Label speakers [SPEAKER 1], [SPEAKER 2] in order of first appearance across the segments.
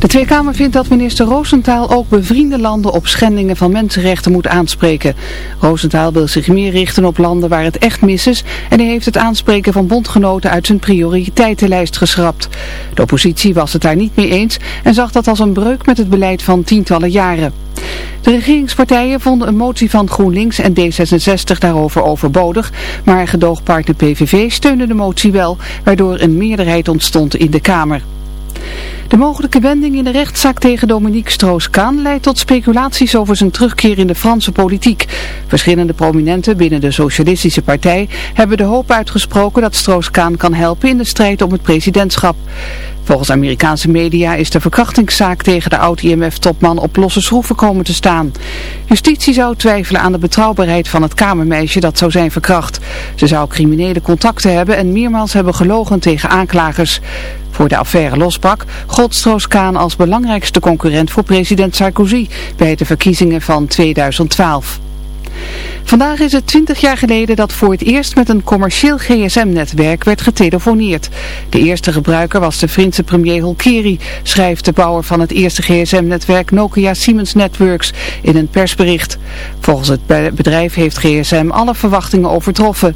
[SPEAKER 1] De Tweede Kamer vindt dat minister Roosentaal ook bevriende landen op schendingen van mensenrechten moet aanspreken. Roosentaal wil zich meer richten op landen waar het echt mis is en hij heeft het aanspreken van bondgenoten uit zijn prioriteitenlijst geschrapt. De oppositie was het daar niet mee eens en zag dat als een breuk met het beleid van tientallen jaren. De regeringspartijen vonden een motie van GroenLinks en D66 daarover overbodig, maar gedoogpartner PVV steunde de motie wel, waardoor een meerderheid ontstond in de Kamer. De mogelijke wending in de rechtszaak tegen Dominique Stroos-Kaan leidt tot speculaties over zijn terugkeer in de Franse politiek. Verschillende prominenten binnen de Socialistische Partij hebben de hoop uitgesproken dat Stroos-Kaan kan helpen in de strijd om het presidentschap. Volgens Amerikaanse media is de verkrachtingszaak tegen de oud-IMF-topman op losse schroeven komen te staan. Justitie zou twijfelen aan de betrouwbaarheid van het kamermeisje dat zou zijn verkracht. Ze zou criminele contacten hebben en meermaals hebben gelogen tegen aanklagers. Voor de affaire losbrak gold Stroos-Kaan als belangrijkste concurrent voor president Sarkozy bij de verkiezingen van 2012. Vandaag is het 20 jaar geleden dat voor het eerst met een commercieel gsm-netwerk werd getelefoneerd. De eerste gebruiker was de Finse premier Holkeri, schrijft de bouwer van het eerste gsm-netwerk Nokia Siemens Networks in een persbericht. Volgens het bedrijf heeft gsm alle verwachtingen overtroffen.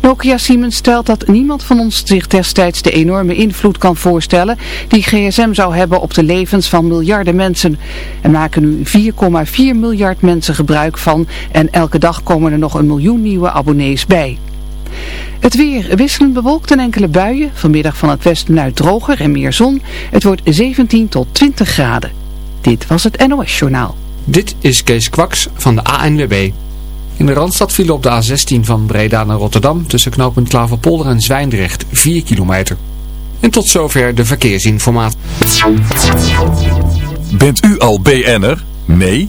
[SPEAKER 1] Nokia Siemens stelt dat niemand van ons zich destijds de enorme invloed kan voorstellen die gsm zou hebben op de levens van miljarden mensen. Er maken nu 4,4 miljard mensen gebruik van en elke dag komen er nog een miljoen nieuwe abonnees bij. Het weer wisselend bewolkt en enkele buien. Vanmiddag van het westen uit droger en meer zon. Het wordt 17 tot 20 graden. Dit was het NOS Journaal.
[SPEAKER 2] Dit is Kees Kwaks van de ANWB. In de Randstad vielen op de A16 van Breda naar Rotterdam tussen knooppunt Klaverpolder en Zwijndrecht 4 kilometer. En tot zover de verkeersinformatie.
[SPEAKER 3] Bent u al BN'er? Nee?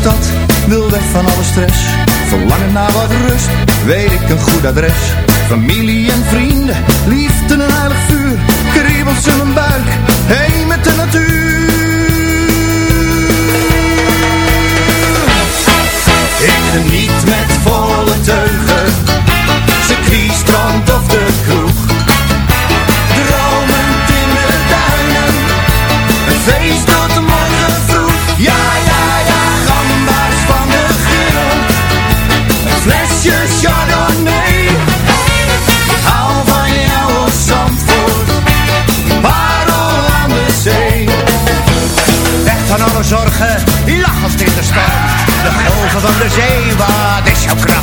[SPEAKER 4] stad, wil weg van alle stress. Verlangen naar wat rust, weet ik een goed adres. Familie en vrienden, liefde en heilig is je chardonnay. Ik hou van jouw als Zandvoort, parel aan de zee. Weg van alle zorgen, lachend in de storm. De golven van de zee, wat is jouw kracht?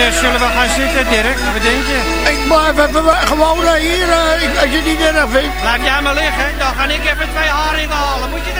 [SPEAKER 5] Eh, zullen we gaan zitten, direct. Wat denk je?
[SPEAKER 6] Ik we hebben gewoon eh, hier, eh, als je niet erg vindt.
[SPEAKER 5] Laat jij maar liggen, dan ga ik even twee haringen halen. Moet je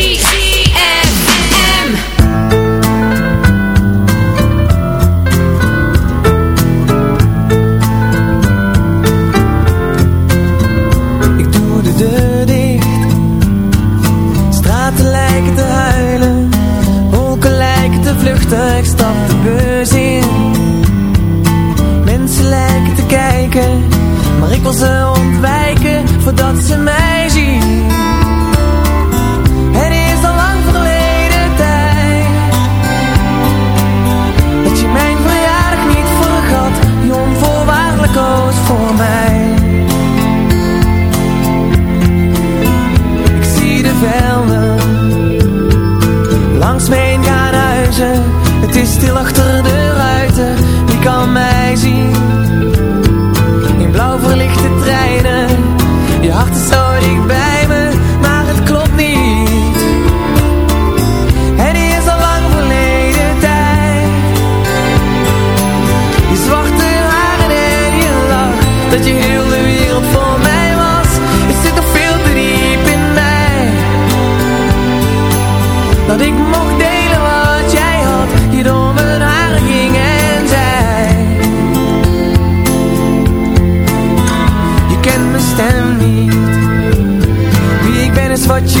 [SPEAKER 7] ik mocht delen wat jij had Je door mijn haren ging en zei.
[SPEAKER 8] Je kent mijn stem niet. Wie ik ben
[SPEAKER 9] is wat
[SPEAKER 10] je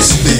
[SPEAKER 8] Decime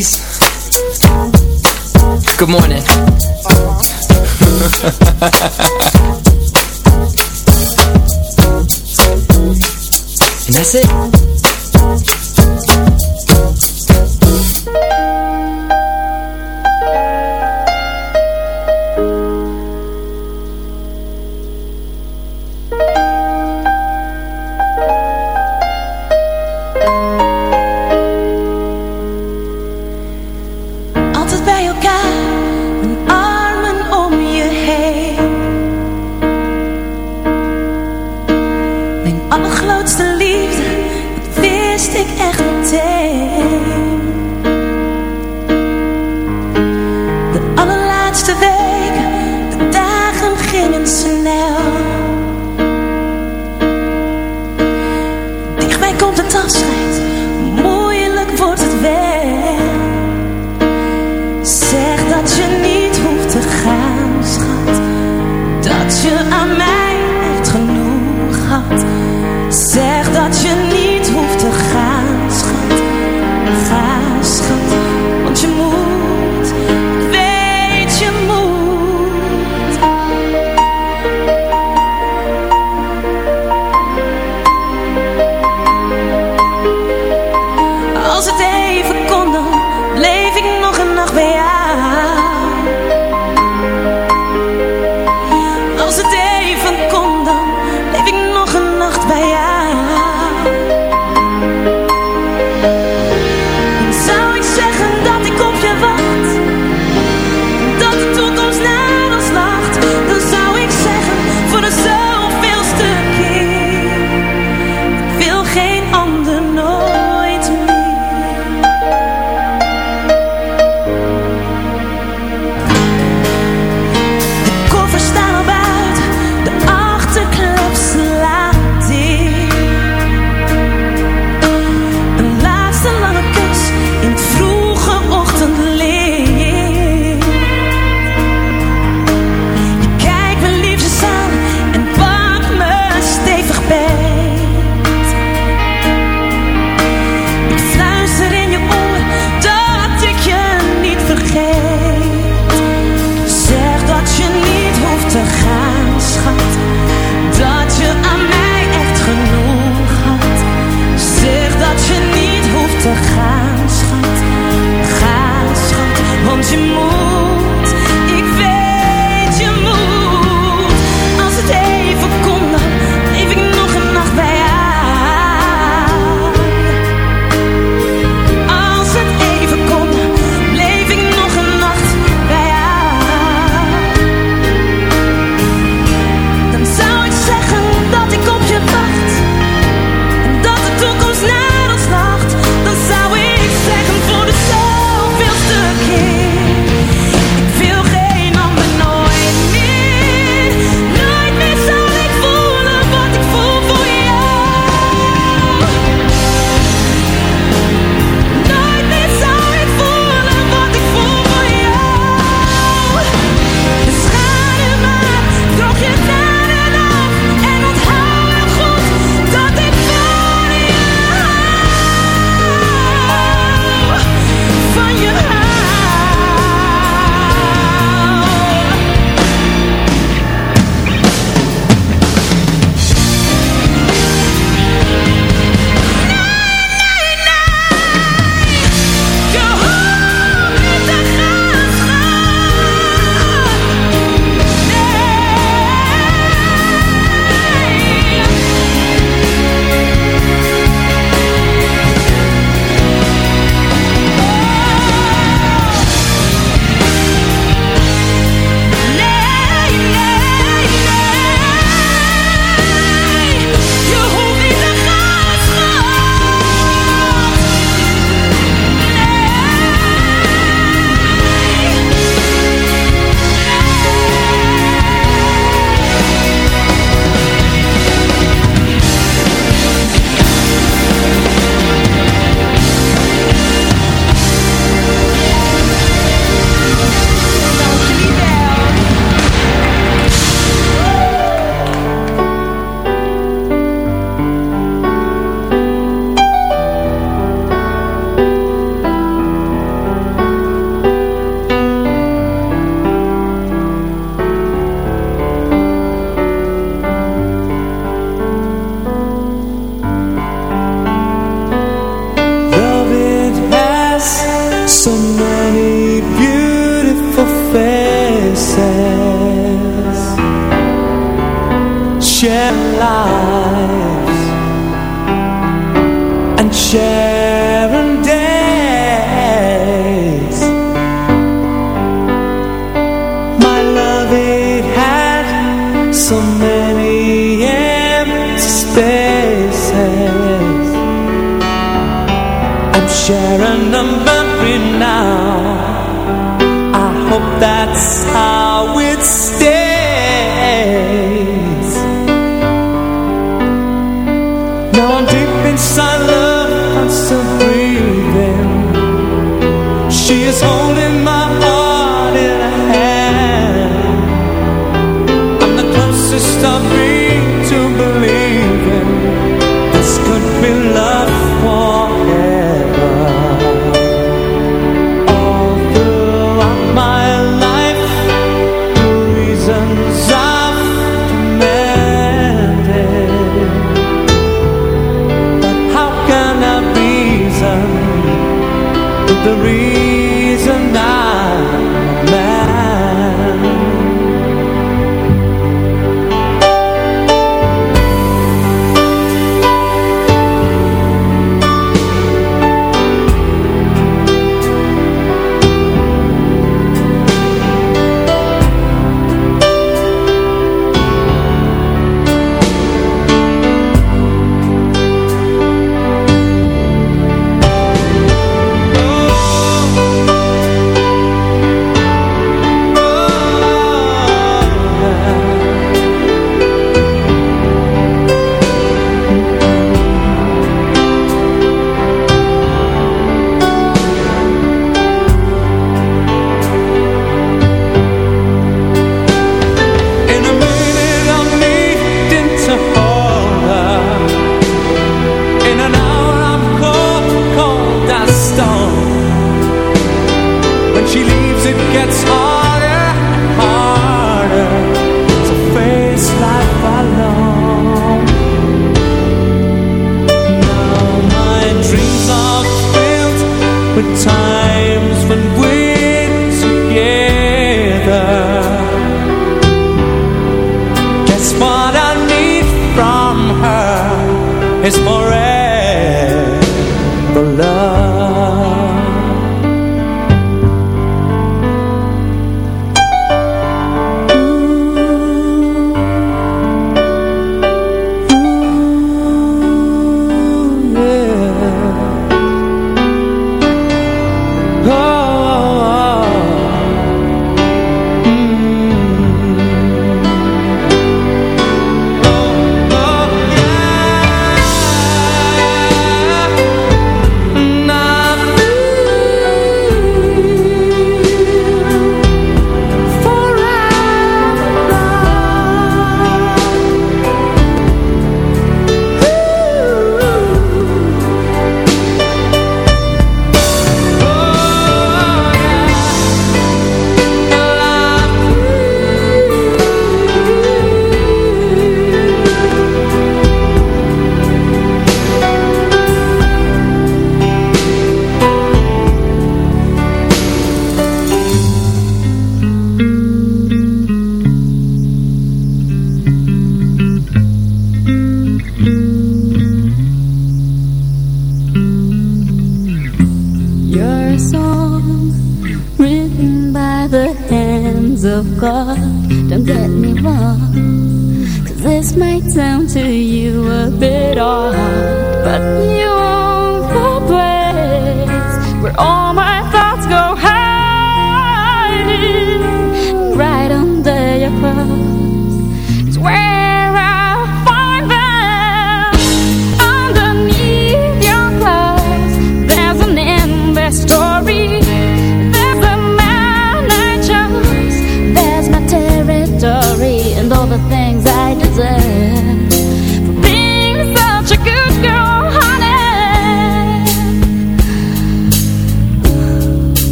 [SPEAKER 8] Ladies, good morning.